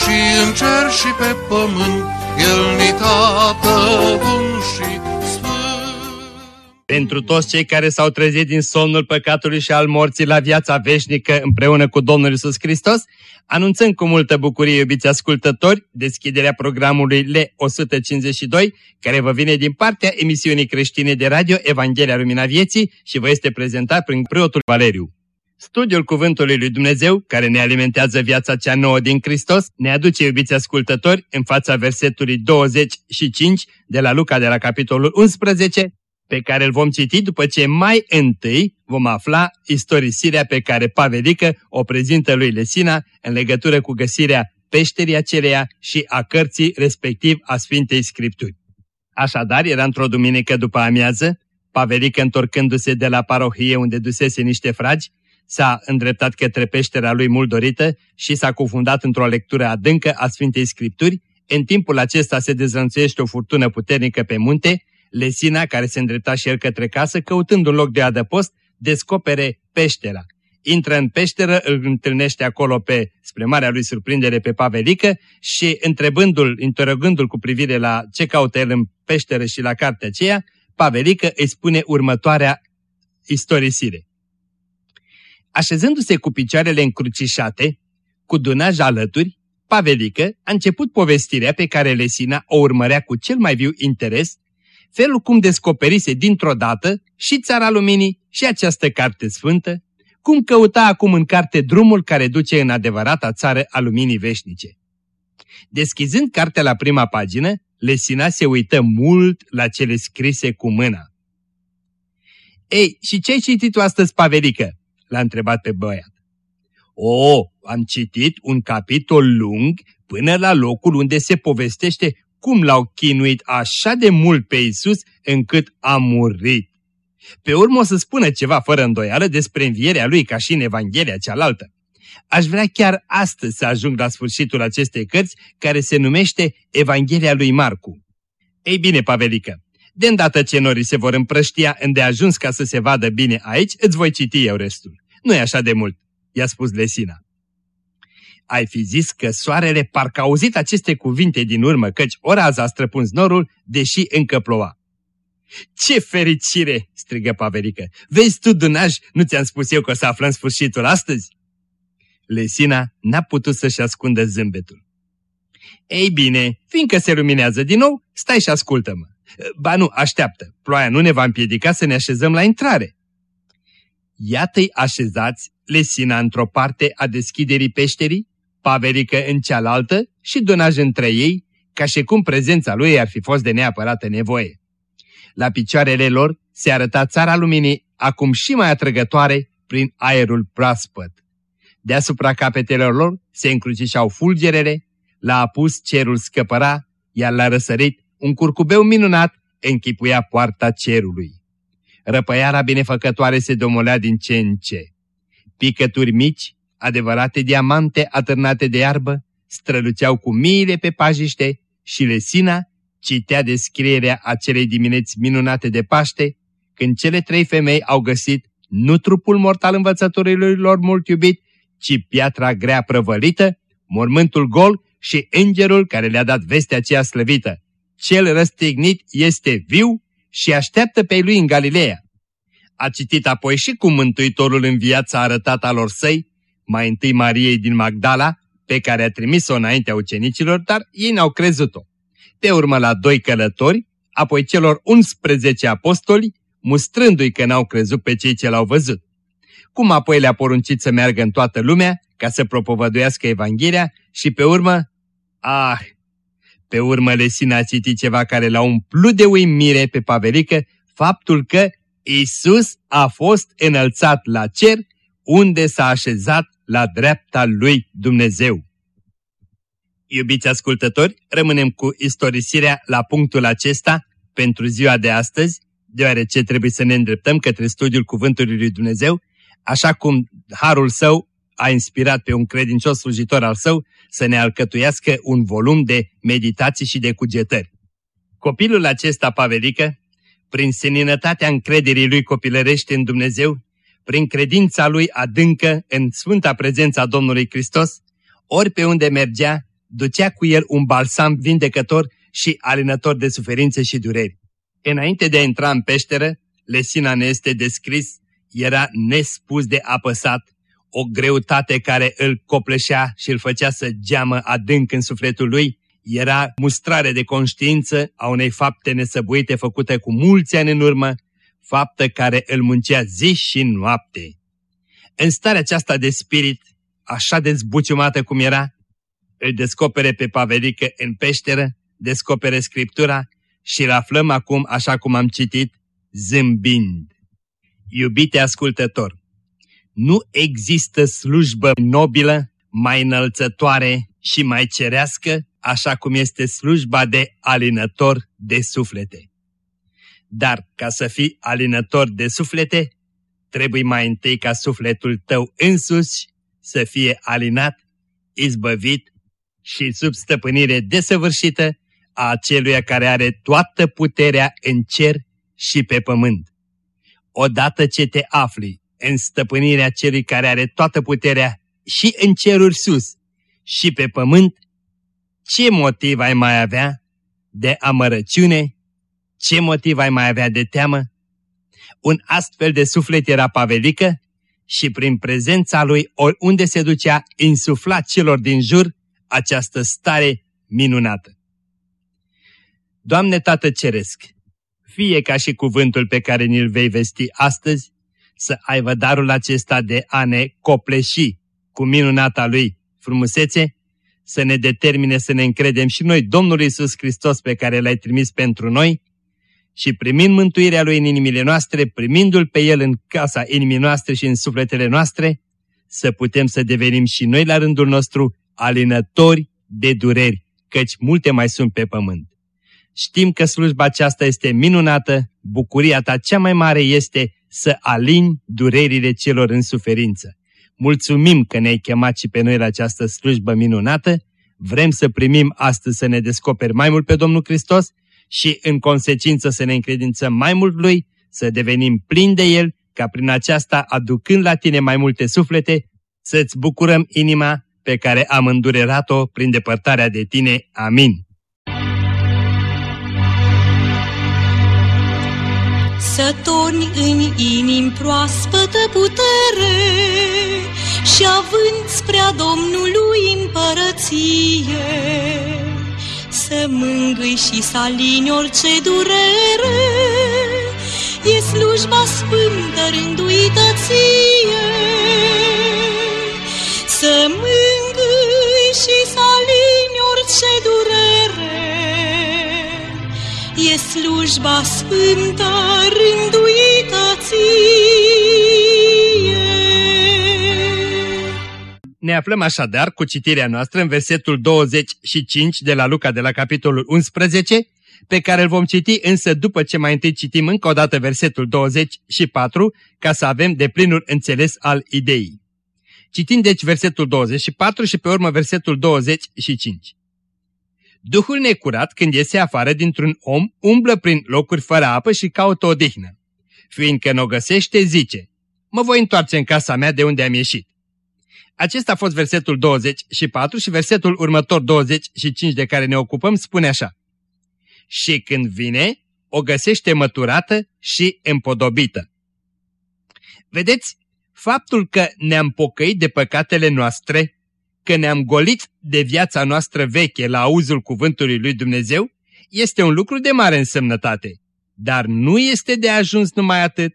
și în cer și pe pământ, El ni tată bun și pentru toți cei care s-au trezit din somnul păcatului și al morții la viața veșnică împreună cu Domnul Isus Hristos, anunțăm cu multă bucurie, iubiți ascultători, deschiderea programului L152, care vă vine din partea emisiunii creștine de radio Evanghelia Lumina Vieții și vă este prezentat prin preotul Valeriu. Studiul Cuvântului Lui Dumnezeu, care ne alimentează viața cea nouă din Hristos, ne aduce, iubiți ascultători, în fața versetului 25 de la Luca de la capitolul 11, pe care îl vom citi după ce mai întâi vom afla istorisirea pe care Pavelică o prezintă lui Lesina în legătură cu găsirea peșterii aceleia și a cărții respectiv a Sfintei Scripturi. Așadar, era într-o duminică după amiază, Pavelică întorcându-se de la parohie unde dusese niște fragi, s-a îndreptat către peștera lui mult dorită și s-a cufundat într-o lectură adâncă a Sfintei Scripturi. În timpul acesta se dezrănțuiește o furtună puternică pe munte, Lesina, care se îndrepta și el către casă, căutând un loc de adăpost, descopere peștera. Intră în peșteră, îl întâlnește acolo pe, spre marea lui surprindere, pe Pavelică și întrebându-l, interogându-l cu privire la ce caută el în peșteră și la cartea aceea, Pavelică îi spune următoarea istorisire. Așezându-se cu picioarele încrucișate, cu dunaj alături, Pavelică a început povestirea pe care Lesina o urmărea cu cel mai viu interes felul cum descoperise dintr-o dată și Țara Luminii și această carte sfântă, cum căuta acum în carte drumul care duce în adevărata țară a luminii veșnice. Deschizând cartea la prima pagină, Lesina se uită mult la cele scrise cu mâna. Ei, și ce ai citit tu astăzi, Pavelică?" L-a întrebat pe băiat. O, am citit un capitol lung până la locul unde se povestește cum l-au chinuit așa de mult pe Isus încât a murit. Pe urmă o să spună ceva fără îndoială despre învierea lui ca și în Evanghelia cealaltă. Aș vrea chiar astăzi să ajung la sfârșitul acestei cărți care se numește Evanghelia lui Marcu. Ei bine, Pavelică, de îndată ce norii se vor împrăștia îndeajuns ca să se vadă bine aici, îți voi citi eu restul. nu e așa de mult, i-a spus Lesina ai fi zis că soarele parcă auzit aceste cuvinte din urmă, căci ora a străpuns norul, deși încă ploua. Ce fericire!" strigă Paverică. Vezi tu, Dunaj, nu ți-am spus eu că o să aflăm sfârșitul astăzi?" Lesina n-a putut să-și ascundă zâmbetul. Ei bine, fiindcă se luminează din nou, stai și ascultă-mă. Ba nu, așteaptă, ploaia nu ne va împiedica să ne așezăm la intrare. Iată-i așezați Lesina într-o parte a deschiderii peșterii Paverică în cealaltă și Donaj între ei, ca și cum prezența lui ar fi fost de neapărată nevoie. La picioarele lor se arăta țara luminii, acum și mai atrăgătoare, prin aerul proaspăt. Deasupra capetelor lor se încrucișau fulgerele, la apus cerul scăpăra, iar la răsărit un curcubeu minunat închipuia poarta cerului. Răpăiara binefăcătoare se domolea din ce în ce. Picături mici adevărate diamante atârnate de iarbă, străluceau cu miile pe pajiște și Lesina citea descrierea acelei dimineți minunate de Paște, când cele trei femei au găsit nu trupul mortal învățătorului lor mult iubit, ci piatra grea prăvălită, mormântul gol și îngerul care le-a dat vestea aceea slăvită. Cel răstignit este viu și așteaptă pe lui în Galileea. A citit apoi și cum Mântuitorul în viața arătat alor săi mai întâi Mariei din Magdala, pe care a trimis-o înaintea ucenicilor, dar ei n-au crezut-o. Pe urmă la doi călători, apoi celor 11 apostoli, mustrându-i că n-au crezut pe cei ce l-au văzut. Cum apoi le-a poruncit să meargă în toată lumea ca să propovăduiască Evanghelia și pe urmă, ah, pe urmă Lesina a citit ceva care l-a umplut de uimire pe Pavelică, faptul că Isus a fost înălțat la cer, unde s-a așezat la dreapta lui Dumnezeu. Iubiți ascultători, rămânem cu istorisirea la punctul acesta pentru ziua de astăzi, deoarece trebuie să ne îndreptăm către studiul Cuvântului Lui Dumnezeu, așa cum Harul Său a inspirat pe un credincios slujitor al său să ne alcătuiască un volum de meditații și de cugetări. Copilul acesta, Pavelică, prin seninătatea încrederii lui copilărește în Dumnezeu, prin credința lui adâncă în sfânta prezența Domnului Hristos, ori pe unde mergea, ducea cu el un balsam vindecător și alinător de suferințe și dureri. Înainte de a intra în peșteră, Lesina ne este descris, era nespus de apăsat, o greutate care îl copleșea și îl făcea să geamă adânc în sufletul lui, era mustrare de conștiință a unei fapte nesăbuite făcute cu mulți ani în urmă, faptă care îl muncea zi și noapte. În starea aceasta de spirit, așa de zbuciumată cum era, îl descopere pe Pavelică în peșteră, descopere Scriptura și îl aflăm acum, așa cum am citit, zâmbind. Iubite ascultător, nu există slujbă nobilă, mai înălțătoare și mai cerească, așa cum este slujba de alinător de suflete. Dar ca să fii alinător de suflete, trebuie mai întâi ca sufletul tău însuși să fie alinat, izbăvit și sub stăpânire desăvârșită a aceluia care are toată puterea în cer și pe pământ. Odată ce te afli în stăpânirea celui care are toată puterea și în ceruri sus și pe pământ, ce motiv ai mai avea de amărăciune? Ce motiv ai mai avea de teamă? Un astfel de suflet era Pavelică și prin prezența lui oriunde se ducea insufla celor din jur această stare minunată. Doamne Tată Ceresc, fie ca și cuvântul pe care ni-l vei vesti astăzi, să aibă darul acesta de a ne copleși cu minunata Lui frumusețe, să ne determine să ne încredem și noi Domnul Iisus Hristos pe care L-ai trimis pentru noi și primind mântuirea Lui în inimile noastre, primindu-L pe El în casa inimii noastre și în sufletele noastre, să putem să devenim și noi la rândul nostru alinători de dureri, căci multe mai sunt pe pământ. Știm că slujba aceasta este minunată, bucuria ta cea mai mare este să alini durerile celor în suferință. Mulțumim că ne-ai chemat și pe noi la această slujbă minunată, vrem să primim astăzi să ne descoperi mai mult pe Domnul Hristos și în consecință să ne încredințăm mai mult Lui, să devenim plini de El, ca prin aceasta, aducând la Tine mai multe suflete, să-ți bucurăm inima pe care am îndurerat-o prin depărtarea de Tine. Amin. Să torni în inim proaspătă putere și având spre Domnului împărăție, să mângâi și să alini orice durere, e slujba sfântă rânduită ție. Să mângâi și să alini orice durere, e slujba sfântă rânduită Ne aflăm așadar cu citirea noastră în versetul 25 de la Luca de la capitolul 11, pe care îl vom citi însă după ce mai întâi citim încă o dată versetul 24, ca să avem de plinul înțeles al ideii. Citim deci versetul 24 și pe urmă versetul 25. Duhul necurat, când iese afară dintr-un om, umblă prin locuri fără apă și caută o dihnă. Fiindcă nu o găsește, zice, mă voi întoarce în casa mea de unde am ieșit. Acesta a fost versetul 24 și versetul următor 25 de care ne ocupăm spune așa. Și când vine, o găsește măturată și împodobită. Vedeți, faptul că ne-am pocăit de păcatele noastre că ne-am golit de viața noastră veche la auzul cuvântului lui Dumnezeu, este un lucru de mare însemnătate. Dar nu este de ajuns numai atât,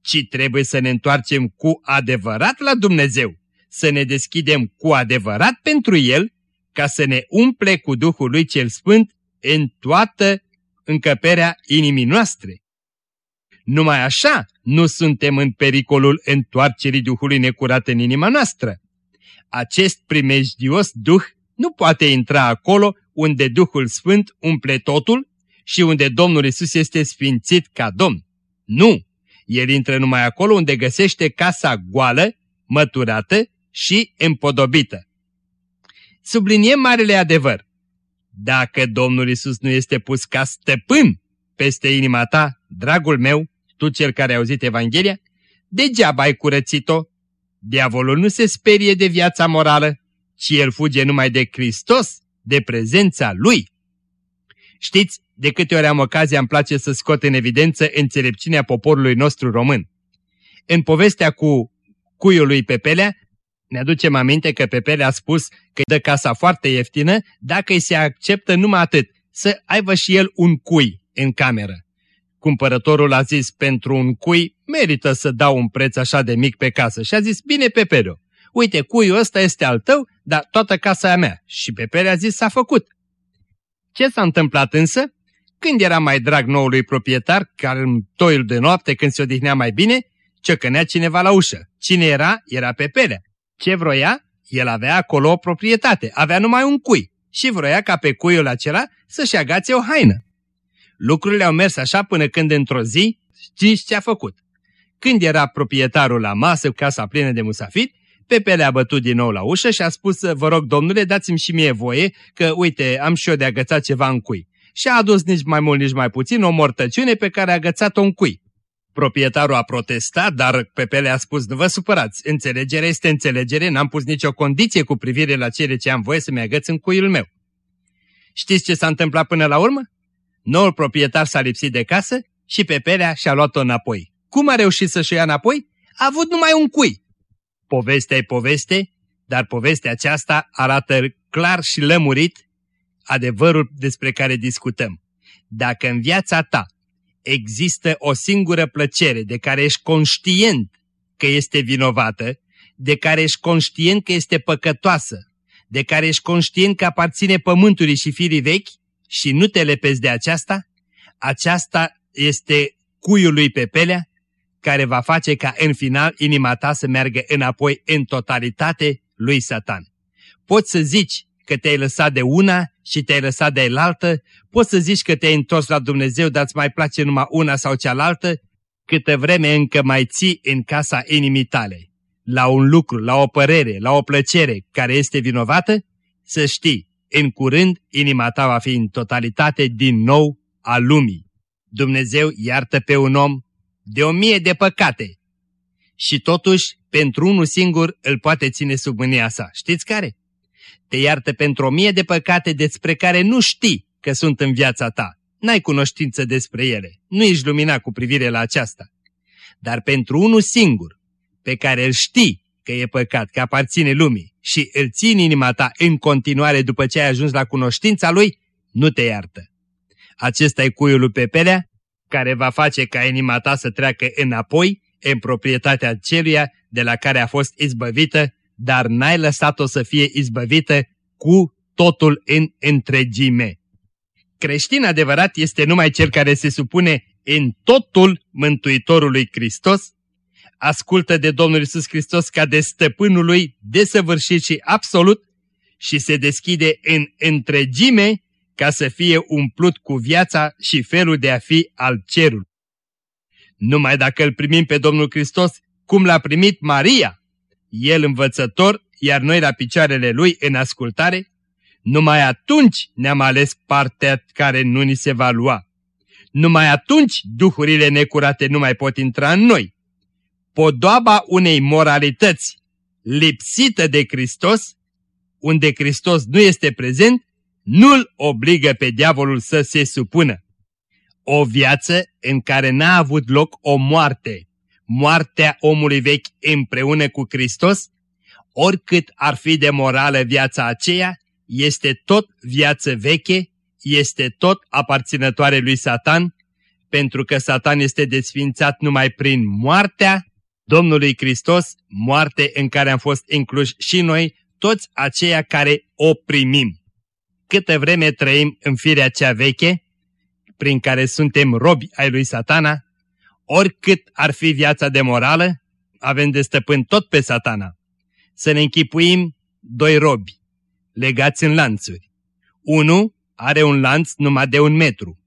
ci trebuie să ne întoarcem cu adevărat la Dumnezeu, să ne deschidem cu adevărat pentru El, ca să ne umple cu Duhul lui cel Sfânt în toată încăperea inimii noastre. Numai așa nu suntem în pericolul întoarcerii Duhului necurat în inima noastră acest primejdios duh nu poate intra acolo unde Duhul Sfânt umple totul și unde Domnul Isus este sfințit ca Domn. Nu! El intră numai acolo unde găsește casa goală, măturată și împodobită. Subliniem marele adevăr. Dacă Domnul Isus nu este pus ca stăpân peste inima ta, dragul meu, tu cel care ai auzit Evanghelia, degeaba ai curățit-o. Diavolul nu se sperie de viața morală, ci el fuge numai de Hristos, de prezența Lui. Știți, de câte ori am ocazia îmi place să scot în evidență înțelepciunea poporului nostru român. În povestea cu cuiul lui Pepelea, ne aducem aminte că Pepele a spus că dă casa foarte ieftină dacă îi se acceptă numai atât, să aibă și el un cui în cameră. Cumpărătorul a zis pentru un cui merită să dau un preț așa de mic pe casă și a zis bine Pepele, uite cuiul ăsta este al tău, dar toată casa e a mea. Și Pepele a zis s-a făcut. Ce s-a întâmplat însă? Când era mai drag noului proprietar, care în toiul de noapte când se odihnea mai bine, ciocănea cineva la ușă. Cine era? Era Pepelea. Ce vroia? El avea acolo o proprietate, avea numai un cui și vroia ca pe cuiul acela să-și agațe o haină. Lucrurile au mers așa până când într-o zi știți ce a făcut. Când era proprietarul la masă, casa plină de musafiri, Pepele a bătut din nou la ușă și a spus, vă rog domnule, dați-mi și mie voie, că uite, am și eu de agățat ceva în cui. Și a adus nici mai mult, nici mai puțin o mortăciune pe care a agățat-o în cui. Proprietarul a protestat, dar Pepele a spus, nu vă supărați, înțelegerea este înțelegere, n-am pus nicio condiție cu privire la cele ce am voie să-mi agăț în cuiul meu. Știți ce s-a întâmplat până la urmă? Noul proprietar s-a lipsit de casă și Pepelea și-a luat-o înapoi. Cum a reușit să-și ia înapoi? A avut numai un cui. Povestea e poveste, dar povestea aceasta arată clar și lămurit adevărul despre care discutăm. Dacă în viața ta există o singură plăcere de care ești conștient că este vinovată, de care ești conștient că este păcătoasă, de care ești conștient că aparține pământului și firii vechi și nu te lepezi de aceasta, aceasta este cuiul lui Pepelea, care va face ca în final inima ta să meargă înapoi în totalitate lui Satan. Poți să zici că te-ai lăsat de una și te-ai lăsat de elaltă, poți să zici că te-ai întors la Dumnezeu, dar îți mai place numai una sau cealaltă, câtă vreme încă mai ții în casa inimii tale. La un lucru, la o părere, la o plăcere care este vinovată, să știi, în curând inima ta va fi în totalitate din nou a lumii. Dumnezeu iartă pe un om de o mie de păcate și totuși pentru unul singur îl poate ține sub mânia sa. Știți care? Te iartă pentru o mie de păcate despre care nu știi că sunt în viața ta. N-ai cunoștință despre ele, nu ești lumina cu privire la aceasta. Dar pentru unul singur, pe care îl știi că e păcat, că aparține lumii și îl ții în inima ta în continuare după ce ai ajuns la cunoștința lui, nu te iartă. Acesta e cuiul lui Pepelea, care va face ca inima ta să treacă înapoi în proprietatea celuia de la care a fost izbăvită dar n-ai lăsat-o să fie izbăvită cu totul în întregime. Creștin adevărat este numai cel care se supune în totul Mântuitorului Hristos, ascultă de Domnul Isus Hristos ca de stăpânul lui desăvârșit și absolut și se deschide în întregime ca să fie umplut cu viața și felul de a fi al cerului. Numai dacă îl primim pe Domnul Hristos cum l-a primit Maria, el învățător, iar noi la picioarele lui în ascultare, numai atunci ne-am ales partea care nu ni se va lua. Numai atunci duhurile necurate nu mai pot intra în noi. Podoaba unei moralități lipsită de Hristos, unde Hristos nu este prezent, nu-l obligă pe diavolul să se supună. O viață în care n-a avut loc o moarte, moartea omului vechi împreună cu Hristos, oricât ar fi de morală viața aceea, este tot viață veche, este tot aparținătoare lui Satan, pentru că Satan este desfințat numai prin moartea Domnului Hristos, moarte în care am fost incluși și noi, toți aceia care o primim. Câtă vreme trăim în firea cea veche, prin care suntem robi ai lui satana, oricât ar fi viața de morală, avem de stăpân tot pe satana. Să ne închipuim doi robi. legați în lanțuri. Unul are un lanț numai de un metru,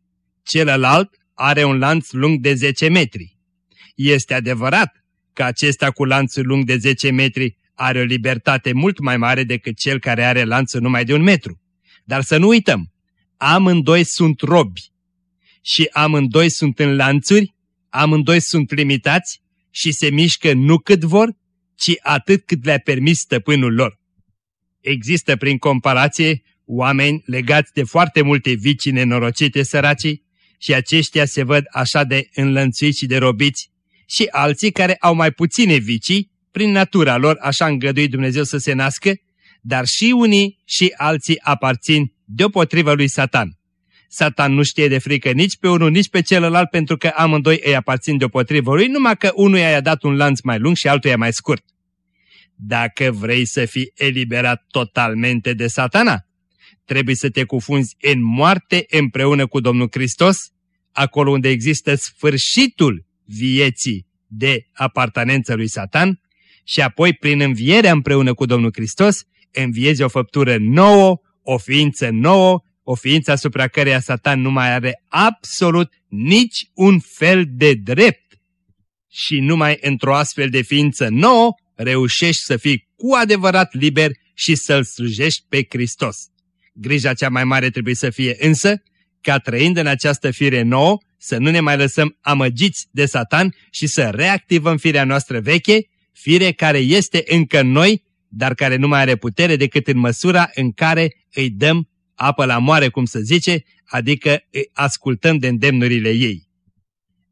celălalt are un lanț lung de 10 metri. Este adevărat că acesta cu lanțul lung de 10 metri are o libertate mult mai mare decât cel care are lanțul numai de un metru. Dar să nu uităm, amândoi sunt robi și amândoi sunt în lanțuri, amândoi sunt limitați și se mișcă nu cât vor, ci atât cât le-a permis stăpânul lor. Există prin comparație oameni legați de foarte multe vicii nenorocite săracii și aceștia se văd așa de înlănțuiți și de robiți și alții care au mai puține vicii, prin natura lor așa îngădui Dumnezeu să se nască, dar și unii și alții aparțin deopotrivă lui Satan. Satan nu știe de frică nici pe unul, nici pe celălalt, pentru că amândoi îi aparțin deopotrivă lui, numai că unuia i-a dat un lanț mai lung și altuia mai scurt. Dacă vrei să fii eliberat totalmente de satana, trebuie să te cufunzi în moarte împreună cu Domnul Hristos, acolo unde există sfârșitul vieții de apartenență lui Satan și apoi prin învierea împreună cu Domnul Hristos înviezi o făptură nouă, o ființă nouă, o ființă asupra căreia Satan nu mai are absolut nici un fel de drept. Și numai într-o astfel de ființă nouă reușești să fii cu adevărat liber și să-L slujești pe Hristos. Grija cea mai mare trebuie să fie însă ca trăind în această fire nouă să nu ne mai lăsăm amăgiți de Satan și să reactivăm firea noastră veche, fire care este încă în noi, dar care nu mai are putere decât în măsura în care îi dăm apă la moare, cum să zice, adică îi ascultăm de îndemnurile ei.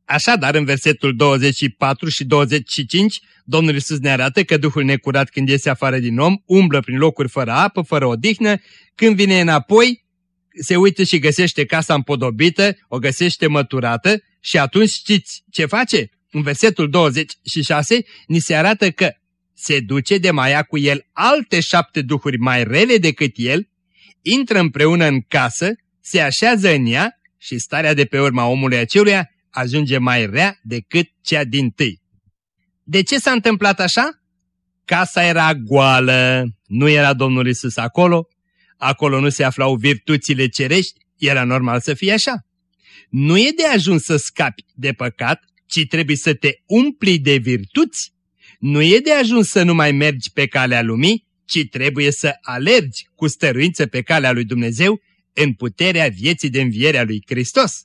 Așadar, în versetul 24 și 25, Domnul Iisus ne arată că Duhul necurat când iese afară din om, umblă prin locuri fără apă, fără odihnă, când vine înapoi, se uită și găsește casa împodobită, o găsește măturată și atunci știți ce face? În versetul 26 ni se arată că se duce de maia cu el alte șapte duhuri mai rele decât el, intră împreună în casă, se așează în ea și starea de pe urma omului aceluia ajunge mai rea decât cea din tâi. De ce s-a întâmplat așa? Casa era goală, nu era Domnul Isus acolo, acolo nu se aflau virtuțile cerești, era normal să fie așa. Nu e de ajuns să scapi de păcat, ci trebuie să te umpli de virtuți. Nu e de ajuns să nu mai mergi pe calea lumii, ci trebuie să alergi cu stăruință pe calea lui Dumnezeu în puterea vieții de înviere a lui Hristos.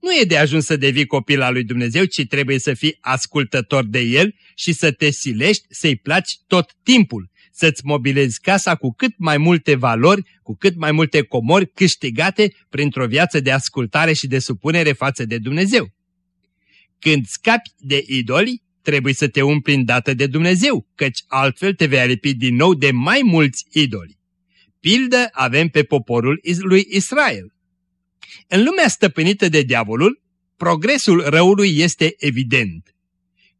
Nu e de ajuns să devii copil al lui Dumnezeu, ci trebuie să fii ascultător de El și să te silești să-i placi tot timpul, să-ți mobilezi casa cu cât mai multe valori, cu cât mai multe comori câștigate printr-o viață de ascultare și de supunere față de Dumnezeu. Când scapi de idoli, trebuie să te umpli îndată de Dumnezeu, căci altfel te vei alipi din nou de mai mulți idoli. Pildă avem pe poporul lui Israel. În lumea stăpânită de diavolul, progresul răului este evident.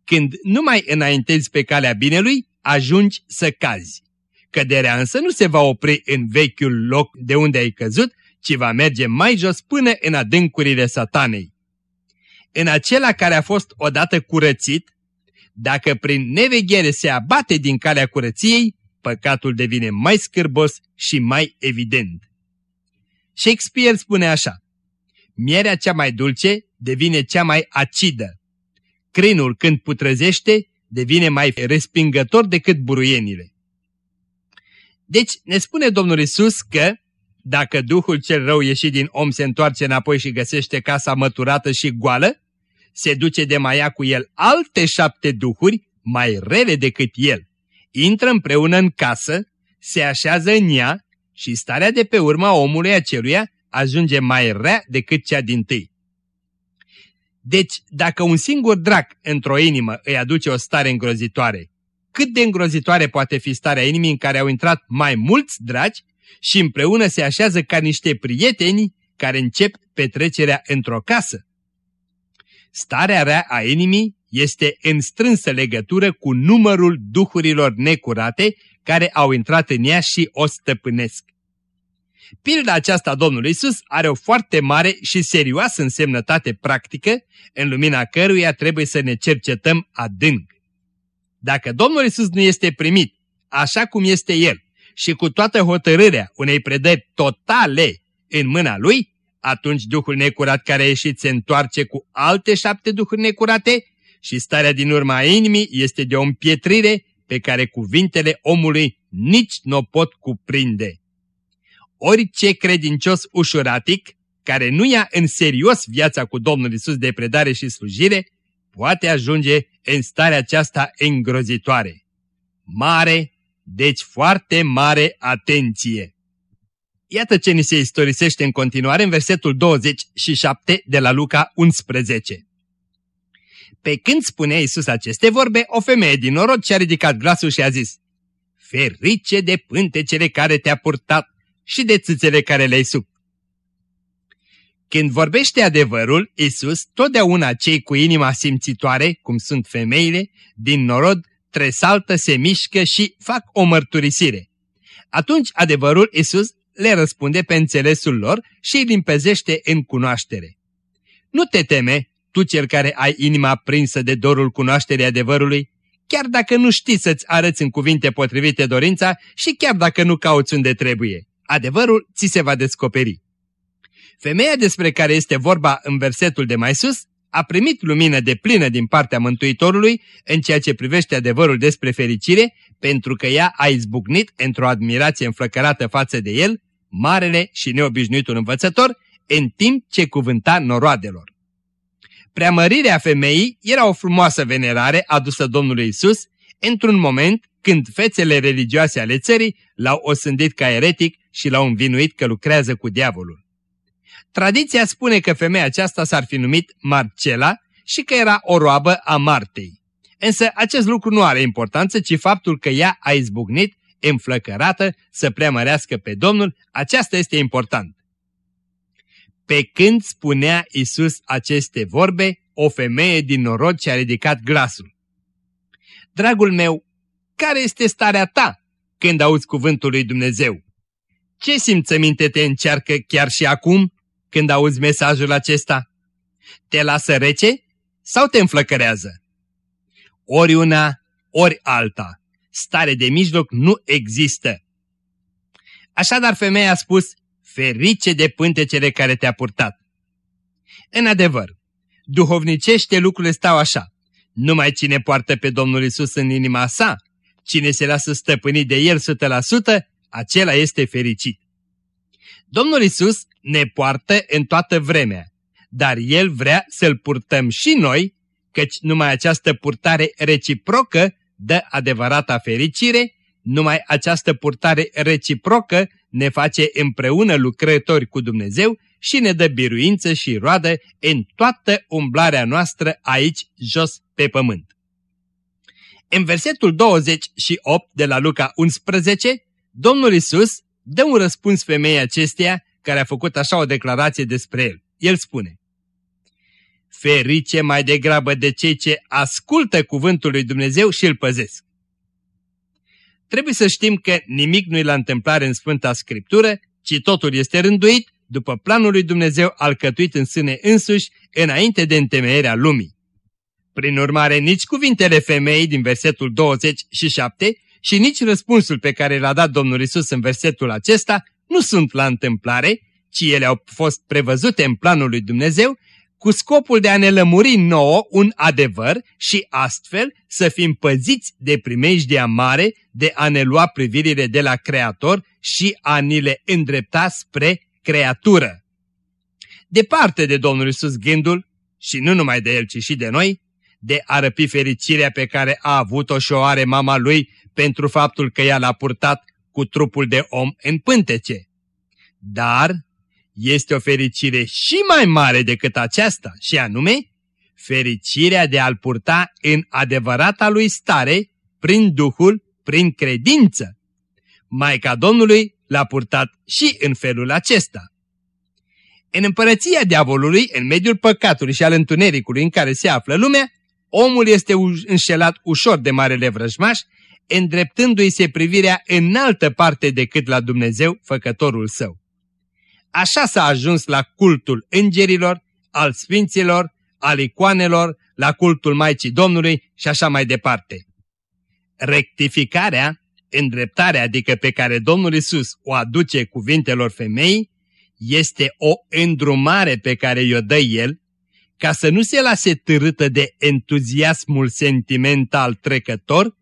Când nu mai înaintezi pe calea binelui, ajungi să cazi. Căderea însă nu se va opri în vechiul loc de unde ai căzut, ci va merge mai jos până în adâncurile satanei. În acela care a fost odată curățit, dacă prin neveghere se abate din calea curăției, păcatul devine mai scârbos și mai evident. Shakespeare spune așa, Mierea cea mai dulce devine cea mai acidă. Crinul când putrăzește devine mai respingător decât buruienile. Deci ne spune Domnul Isus că dacă Duhul cel rău ieșit din om se întoarce înapoi și găsește casa măturată și goală, se duce de mai ia cu el alte șapte duhuri mai rele decât el. Intră împreună în casă, se așează în ea și starea de pe urma omului aceluia ajunge mai rea decât cea din tâi. Deci, dacă un singur drac într-o inimă îi aduce o stare îngrozitoare, cât de îngrozitoare poate fi starea inimii în care au intrat mai mulți dragi și împreună se așează ca niște prieteni care încep petrecerea într-o casă? Starea rea a inimii este în strânsă legătură cu numărul duhurilor necurate care au intrat în ea și o stăpânesc. Pilda aceasta Domnului Isus are o foarte mare și serioasă însemnătate practică, în lumina căruia trebuie să ne cercetăm adânc. Dacă Domnul Isus nu este primit așa cum este El și cu toată hotărârea unei predări totale în mâna lui, atunci Duhul necurat care a ieșit se întoarce cu alte șapte duhuri necurate și starea din urma inimii este de o împietrire pe care cuvintele omului nici nu o pot cuprinde. Orice credincios ușuratic, care nu ia în serios viața cu Domnul Isus de predare și slujire, poate ajunge în starea aceasta îngrozitoare. Mare, deci foarte mare atenție! Iată ce ni se istorisește în continuare în versetul 27 de la Luca 11. Pe când spunea Iisus aceste vorbe, o femeie din norod și-a ridicat glasul și a zis, Ferice de pântecele care te-a purtat și de țâțele care le-ai sub. Când vorbește adevărul, Isus, totdeauna cei cu inima simțitoare, cum sunt femeile, din norod, tresaltă, se mișcă și fac o mărturisire. Atunci adevărul Isus le răspunde pe înțelesul lor și îi limpezește în cunoaștere. Nu te teme, tu cel care ai inima prinsă de dorul cunoașterii adevărului, chiar dacă nu știi să-ți arăți în cuvinte potrivite dorința și chiar dacă nu cauți unde trebuie. Adevărul ți se va descoperi. Femeia despre care este vorba în versetul de mai sus a primit lumină de plină din partea Mântuitorului în ceea ce privește adevărul despre fericire, pentru că ea a izbucnit într-o admirație înflăcărată față de el, marele și neobișnuitul învățător, în timp ce cuvânta noroadelor. Preamărirea femeii era o frumoasă venerare adusă Domnului Isus într-un moment când fețele religioase ale țării l-au osândit ca eretic și l-au învinuit că lucrează cu diavolul. Tradiția spune că femeia aceasta s-ar fi numit Marcela și că era o roabă a Martei. Însă acest lucru nu are importanță, ci faptul că ea a izbucnit, înflăcărată, să preamărească pe Domnul, aceasta este important. Pe când spunea Isus aceste vorbe, o femeie din norod și-a ridicat glasul. Dragul meu, care este starea ta când auzi cuvântul lui Dumnezeu? Ce simțăminte te încearcă chiar și acum când auzi mesajul acesta? Te lasă rece sau te înflăcărează? Ori una, ori alta. Stare de mijloc nu există. Așadar femeia a spus, ferice de pântecele care te-a purtat. În adevăr, duhovnicește lucrurile stau așa. Numai cine poartă pe Domnul Isus în inima sa, cine se lasă stăpânit de El 100%, acela este fericit. Domnul Isus ne poartă în toată vremea, dar El vrea să-L purtăm și noi, căci numai această purtare reciprocă dă adevărata fericire, numai această purtare reciprocă ne face împreună lucrători cu Dumnezeu și ne dă biruință și roadă în toată umblarea noastră aici jos pe pământ. În versetul 28 de la Luca 11, Domnul Isus dă un răspuns femeii acesteia care a făcut așa o declarație despre el. El spune, Ferice mai degrabă de cei ce ascultă cuvântul lui Dumnezeu și îl păzesc. Trebuie să știm că nimic nu-i la întâmplare în Sfânta Scriptură, ci totul este rânduit după planul lui Dumnezeu alcătuit în sâne însuși înainte de întemeierea lumii. Prin urmare, nici cuvintele femeii din versetul 27 și nici răspunsul pe care l-a dat Domnul Isus în versetul acesta nu sunt la întâmplare, ci ele au fost prevăzute în planul lui Dumnezeu cu scopul de a ne lămuri nouă un adevăr și astfel să fim păziți de primejdia mare de a ne lua privirile de la Creator și a ni le îndrepta spre creatură. Departe de Domnul Isus gândul, și nu numai de El, ci și de noi, de a răpi fericirea pe care a avut-o și o are mama lui pentru faptul că ea l-a purtat cu trupul de om în pântece. Dar este o fericire și mai mare decât aceasta, și anume, fericirea de a-l purta în adevărata lui stare, prin Duhul, prin credință. Maica Domnului l-a purtat și în felul acesta. În împărăția diavolului, în mediul păcatului și al întunericului în care se află lumea, omul este înșelat ușor de marele vrăjmaș, îndreptându-i se privirea în altă parte decât la Dumnezeu, făcătorul său. Așa s-a ajuns la cultul îngerilor, al sfinților, al icoanelor, la cultul Maicii Domnului și așa mai departe. Rectificarea îndreptarea adică pe care Domnul Isus o aduce cuvintelor femei, este o îndrumare pe care i-o dă El, ca să nu se lase târâtă de entuziasmul sentimental trecător,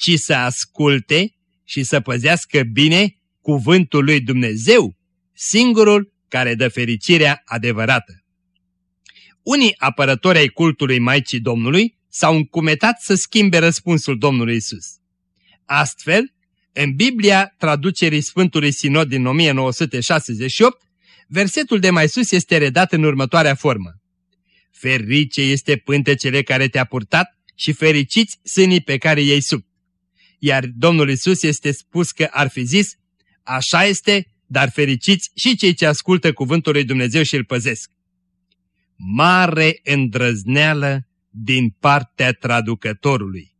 ci să asculte și să păzească bine cuvântul lui Dumnezeu, singurul care dă fericirea adevărată. Unii apărători ai cultului Maicii Domnului s-au încumetat să schimbe răspunsul Domnului Isus. Astfel, în Biblia traducerii Sfântului Sinod din 1968, versetul de mai sus este redat în următoarea formă. Ferice este pântecele care te-a purtat și fericiți sânii pe care i-ai sub. Iar Domnul Isus este spus că ar fi zis, așa este, dar fericiți și cei ce ascultă cuvântul lui Dumnezeu și îl păzesc. Mare îndrăzneală din partea traducătorului.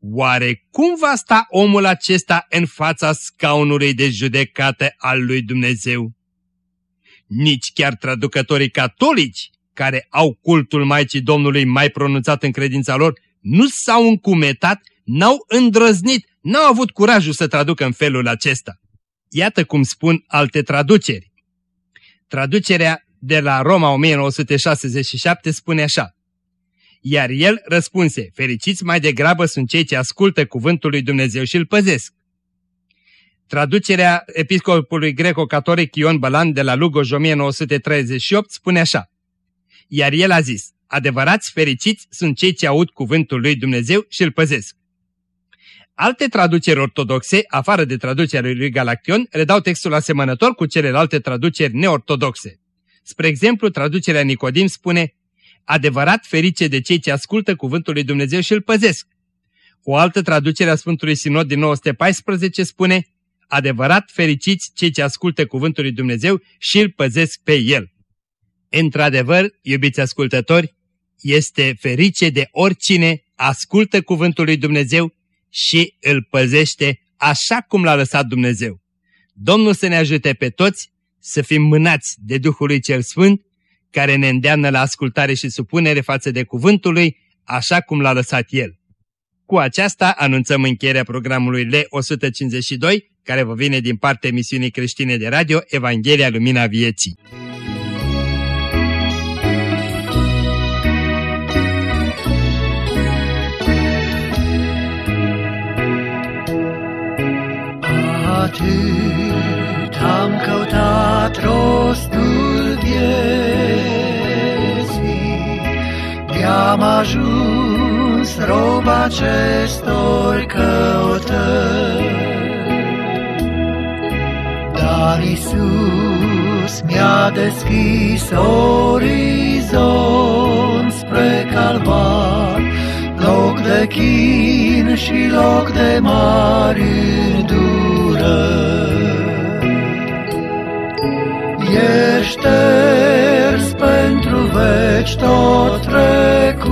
Oare cum va sta omul acesta în fața scaunului de judecată al lui Dumnezeu? Nici chiar traducătorii catolici, care au cultul Maicii Domnului mai pronunțat în credința lor, nu s-au încumetat, n-au îndrăznit, n-au avut curajul să traducă în felul acesta. Iată cum spun alte traduceri. Traducerea de la Roma 1967 spune așa. Iar el răspunse, fericiți mai degrabă sunt cei ce ascultă cuvântul lui Dumnezeu și îl păzesc. Traducerea episcopului greco-catolic Ion Bălan de la Lugoj 1938 spune așa. Iar el a zis, adevărați fericiți sunt cei ce aud cuvântul lui Dumnezeu și îl păzesc. Alte traduceri ortodoxe, afară de traducerea lui Galaction, redau textul asemănător cu celelalte traduceri neortodoxe. Spre exemplu, traducerea Nicodim spune Adevărat ferice de cei ce ascultă cuvântul lui Dumnezeu și îl păzesc. O altă traducere a Sfântului Sinod din 1914 spune Adevărat fericiți cei ce ascultă cuvântul lui Dumnezeu și îl păzesc pe el. Într-adevăr, iubiți ascultători, este ferice de oricine ascultă cuvântul lui Dumnezeu și îl păzește așa cum l-a lăsat Dumnezeu. Domnul să ne ajute pe toți să fim mânați de Duhul lui Cel Sfânt, care ne îndeamnă la ascultare și supunere față de cuvântul lui, așa cum l-a lăsat El. Cu aceasta anunțăm încheierea programului L152, care vă vine din partea emisiunii creștine de radio Evanghelia Lumina Vieții. Atât am căutat rostul vieții, De-am ajuns rob acestor căutări. Dar Iisus mi-a deschis orizont spre calvar, loc de chin și loc de mari E șters pentru veci tot trecutul,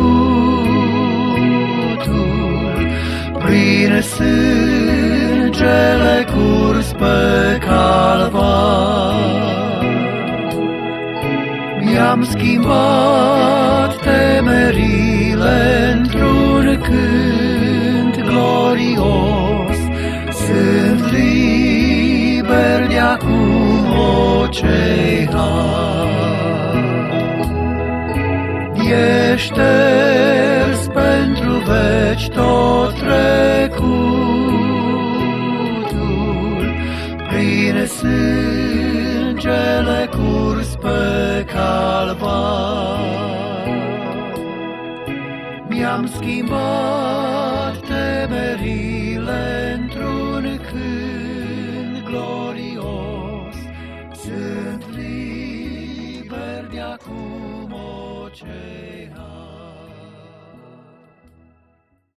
prin sângele curs pe calvar. Mi-am schimbat temerile într-un acum o cei Ești pentru veci tot trecutul, prin sângele curs pe calvar. Mi-am schimbat temerile